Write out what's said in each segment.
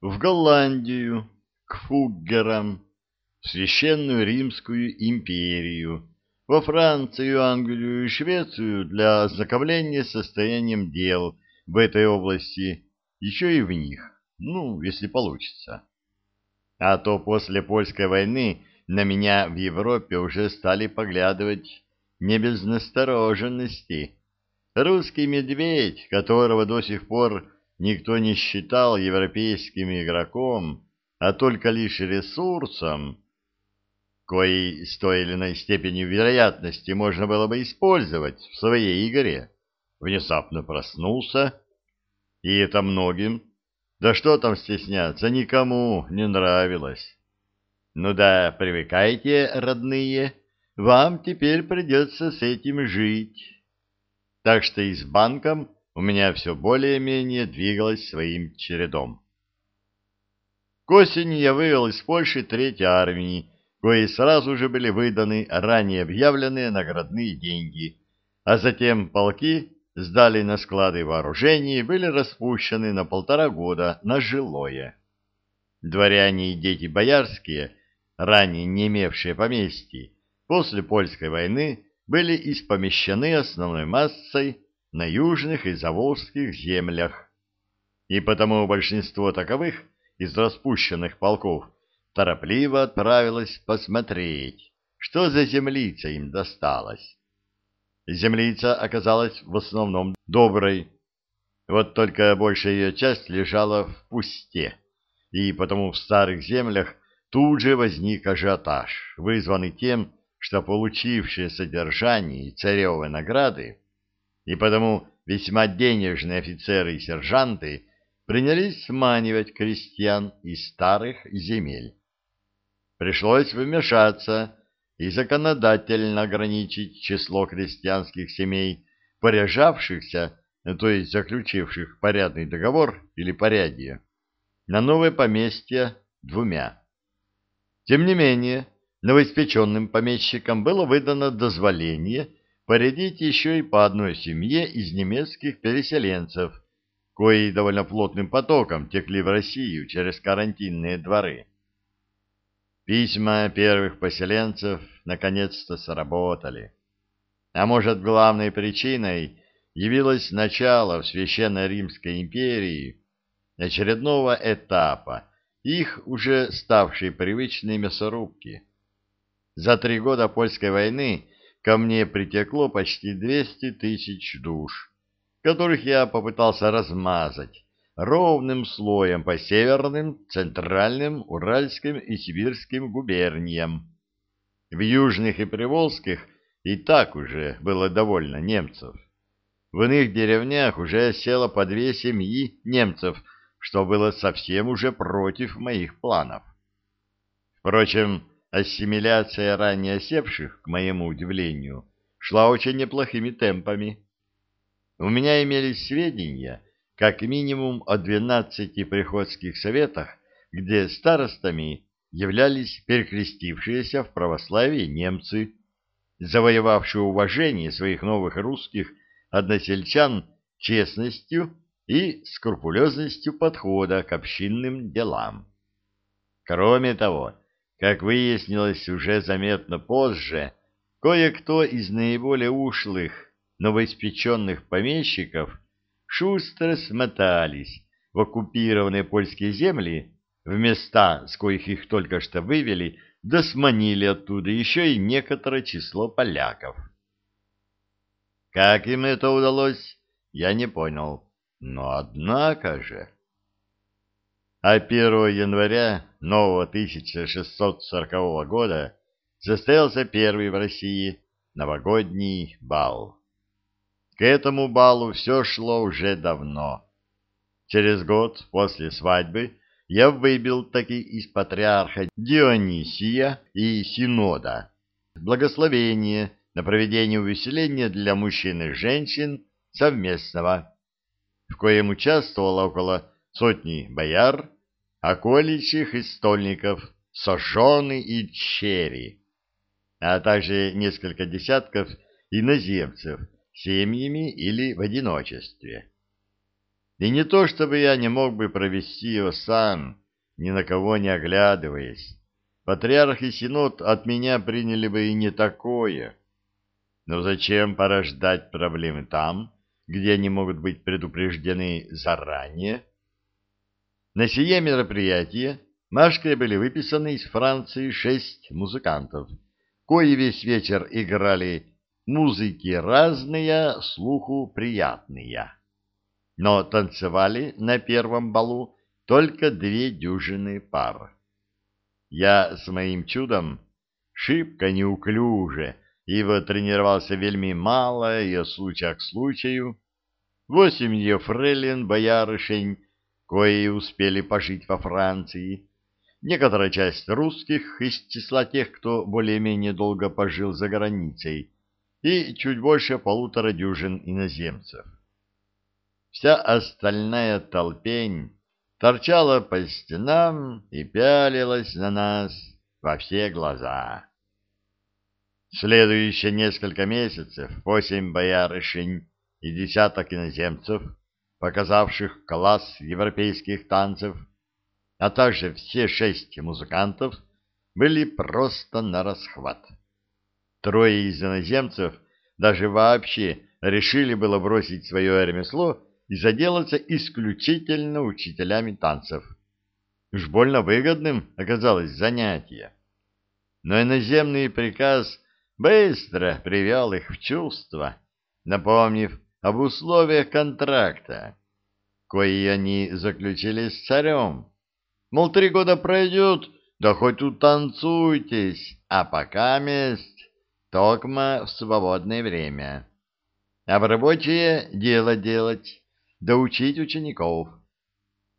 в Голландию, к фуггерам, в Священную Римскую империю, во Францию, Англию и Швецию для ознакомления с состоянием дел в этой области, еще и в них, ну, если получится. А то после польской войны на меня в Европе уже стали поглядывать не без настороженности. Русский медведь, которого до сих пор никто не считал европейским игроком, а только лишь ресурсом, коей с той или иной степенью вероятности можно было бы использовать в своей игре, внезапно проснулся, и это многим, да что там стесняться, никому не нравилось. Ну да, привыкайте, родные, вам теперь придется с этим жить. Так что и с банком у меня все более-менее двигалось своим чередом. К осени я вывел из Польши третьей армии, кои сразу же были выданы ранее объявленные наградные деньги, а затем полки сдали на склады вооружений и были распущены на полтора года на жилое. Дворяне и дети боярские, ранее не имевшие поместья, после польской войны были испомещены основной массой на южных и заволжских землях, и потому большинство таковых из распущенных полков торопливо отправилась посмотреть, что за землица им досталась. Землица оказалась в основном доброй, вот только большая ее часть лежала в пусте, и потому в старых землях тут же возник ажиотаж, вызванный тем, что получившие содержание и царевы награды, и потому весьма денежные офицеры и сержанты принялись сманивать крестьян из старых земель пришлось вмешаться и законодательно ограничить число крестьянских семей, поряжавшихся, то есть заключивших порядный договор или порядье, на новое поместье двумя. Тем не менее, новоиспеченным помещикам было выдано дозволение порядить еще и по одной семье из немецких переселенцев, кои довольно плотным потоком текли в Россию через карантинные дворы. Письма первых поселенцев наконец-то сработали. А может, главной причиной явилось начало в Священной Римской империи очередного этапа их уже ставшей привычной мясорубки. За три года польской войны ко мне притекло почти 200 тысяч душ, которых я попытался размазать ровным слоем по северным, центральным, уральским и сибирским губерниям. В южных и приволжских и так уже было довольно немцев. В иных деревнях уже село по две семьи немцев, что было совсем уже против моих планов. Впрочем, ассимиляция ранее осевших, к моему удивлению, шла очень неплохими темпами. У меня имелись сведения, как минимум о двенадцати приходских советах, где старостами являлись перекрестившиеся в православии немцы, завоевавшие уважение своих новых русских односельчан честностью и скрупулезностью подхода к общинным делам. Кроме того, как выяснилось уже заметно позже, кое-кто из наиболее ушлых новоиспеченных помещиков шустро смотались в оккупированные польские земли, в места, с коих их только что вывели, да сманили оттуда еще и некоторое число поляков. Как им это удалось, я не понял, но однако же... А 1 января нового 1640 года состоялся первый в России новогодний бал. К этому балу все шло уже давно. Через год после свадьбы я выбил таки из патриарха Дионисия и Синода благословение на проведение увеселения для мужчин и женщин совместного, в коем участвовало около сотни бояр, околичьих и стольников, сожжены и черри, а также несколько десятков иноземцев, семьями или в одиночестве. И не то, чтобы я не мог бы провести его сам, ни на кого не оглядываясь. Патриарх и Синод от меня приняли бы и не такое. Но зачем порождать проблемы там, где они могут быть предупреждены заранее? На сие мероприятие Машкой были выписаны из Франции шесть музыкантов, кои весь вечер играли музыки разные, слуху приятные. Но танцевали на первом балу только две дюжины пар. Я с моим чудом шибко неуклюже, ибо тренировался вельми мало и от случая к случаю. Восемь ее фрейлин, боярышень, кои успели пожить во Франции, некоторая часть русских из числа тех, кто более-менее долго пожил за границей, и чуть больше полутора дюжин иноземцев. Вся остальная толпень торчала по стенам и пялилась на нас во все глаза. Следующие несколько месяцев восемь боярышень и десяток иноземцев — показавших класс европейских танцев, а также все шесть музыкантов, были просто на расхват. Трое из иноземцев даже вообще решили было бросить свое ремесло и заделаться исключительно учителями танцев. Уж больно выгодным оказалось занятие. Но иноземный приказ быстро привел их в чувство, напомнив об условиях контракта, кои они заключили с царем. Мол, три года пройдет, да хоть утанцуйтесь, а пока месть, токма в свободное время. А в рабочее дело делать, да учить учеников.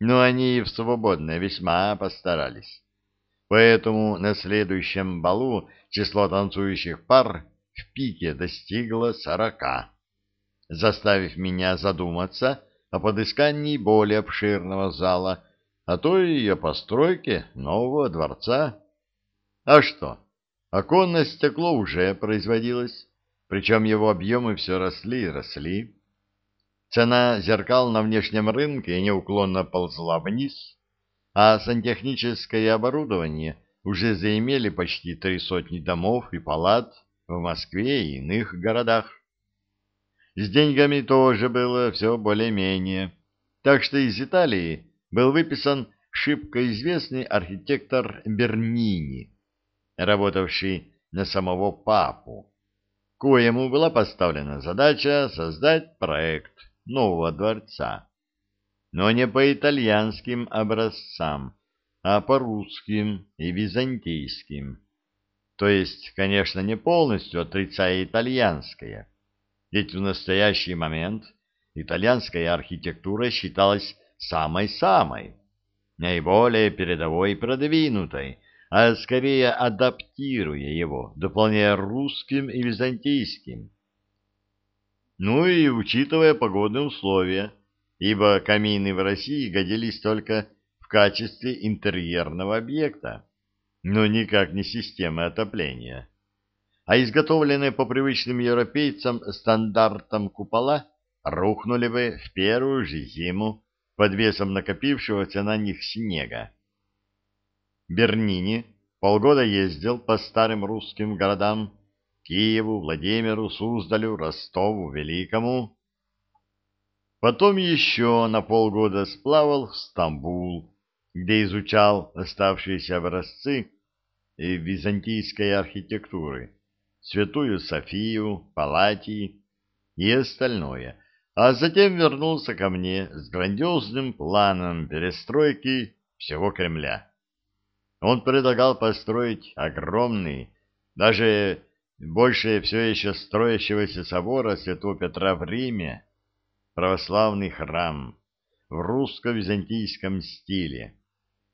Но они и в свободное весьма постарались. Поэтому на следующем балу число танцующих пар в пике достигло сорока заставив меня задуматься о подыскании более обширного зала, а то и о постройке нового дворца. А что? Оконное стекло уже производилось, причем его объемы все росли и росли. Цена зеркал на внешнем рынке неуклонно ползла вниз, а сантехническое оборудование уже заимели почти три сотни домов и палат в Москве и иных городах. С деньгами тоже было все более-менее. Так что из Италии был выписан шибко известный архитектор Бернини, работавший на самого папу, коему была поставлена задача создать проект нового дворца. Но не по итальянским образцам, а по русским и византийским. То есть, конечно, не полностью отрицая итальянское, ведь в настоящий момент итальянская архитектура считалась самой-самой, наиболее передовой и продвинутой, а скорее адаптируя его, дополняя русским и византийским. Ну и учитывая погодные условия, ибо камины в России годились только в качестве интерьерного объекта, но никак не системы отопления а изготовленные по привычным европейцам стандартам купола рухнули бы в первую же зиму под весом накопившегося на них снега. Бернини полгода ездил по старым русским городам Киеву, Владимиру, Суздалю, Ростову, Великому. Потом еще на полгода сплавал в Стамбул, где изучал оставшиеся образцы византийской архитектуры Святую Софию, Палатии и остальное, а затем вернулся ко мне с грандиозным планом перестройки всего Кремля. Он предлагал построить огромный, даже больше все еще строящегося собора Святого Петра в Риме, православный храм в русско-византийском стиле,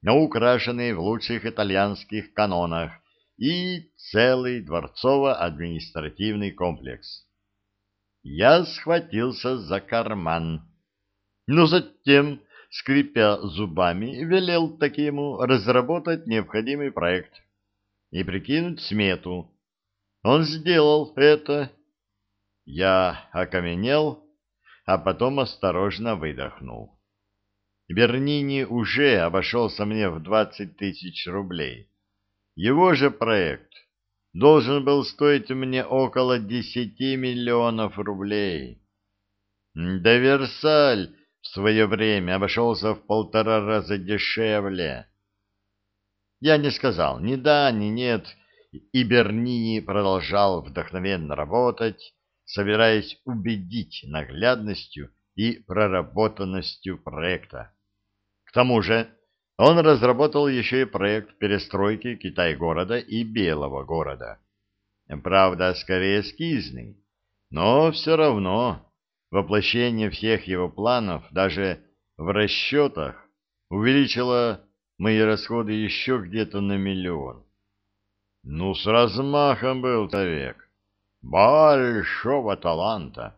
но украшенный в лучших итальянских канонах и целый дворцово-административный комплекс. Я схватился за карман, но затем, скрипя зубами, велел такому разработать необходимый проект и прикинуть смету. Он сделал это. Я окаменел, а потом осторожно выдохнул. Бернини уже обошелся мне в двадцать тысяч рублей. Его же проект должен был стоить мне около десяти миллионов рублей. Да Версаль в свое время обошелся в полтора раза дешевле. Я не сказал ни да, ни нет, и Бернини продолжал вдохновенно работать, собираясь убедить наглядностью и проработанностью проекта. К тому же он разработал еще и проект перестройки Китай-города и Белого города. Правда, скорее эскизный, но все равно воплощение всех его планов даже в расчетах увеличило мои расходы еще где-то на миллион. Ну, с размахом был человек. Большого таланта.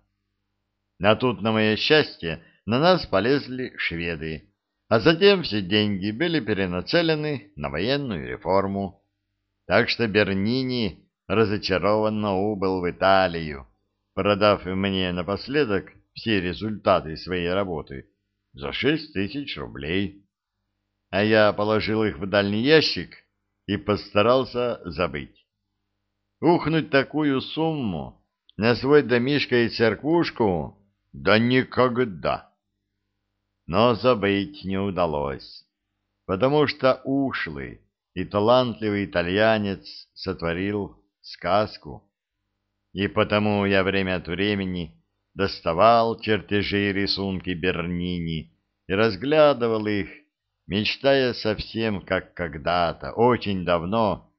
А тут, на мое счастье, на нас полезли шведы, а затем все деньги были перенацелены на военную реформу. Так что Бернини разочарованно убыл в Италию, продав мне напоследок все результаты своей работы за шесть тысяч рублей. А я положил их в дальний ящик и постарался забыть. Ухнуть такую сумму на свой домишко и церквушку да никогда. Но забыть не удалось, потому что ушлый и талантливый итальянец сотворил сказку. И потому я время от времени доставал чертежи и рисунки Бернини и разглядывал их, мечтая совсем как когда-то, очень давно,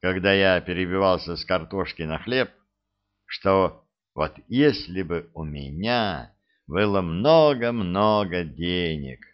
когда я перебивался с картошки на хлеб, что вот если бы у меня было много-много денег,